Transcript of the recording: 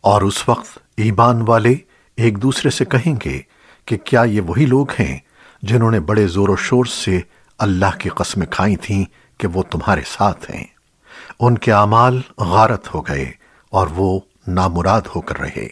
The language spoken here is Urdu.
اور اس وقت ایمان والے ایک دوسرے سے کہیں گے کہ کیا یہ وہی لوگ ہیں جنہوں نے بڑے زور و شور سے اللہ کی قسمیں کھائی تھیں کہ وہ تمہارے ساتھ ہیں۔ ان کے اعمال غارت ہو گئے اور وہ نامراد ہو کر رہے۔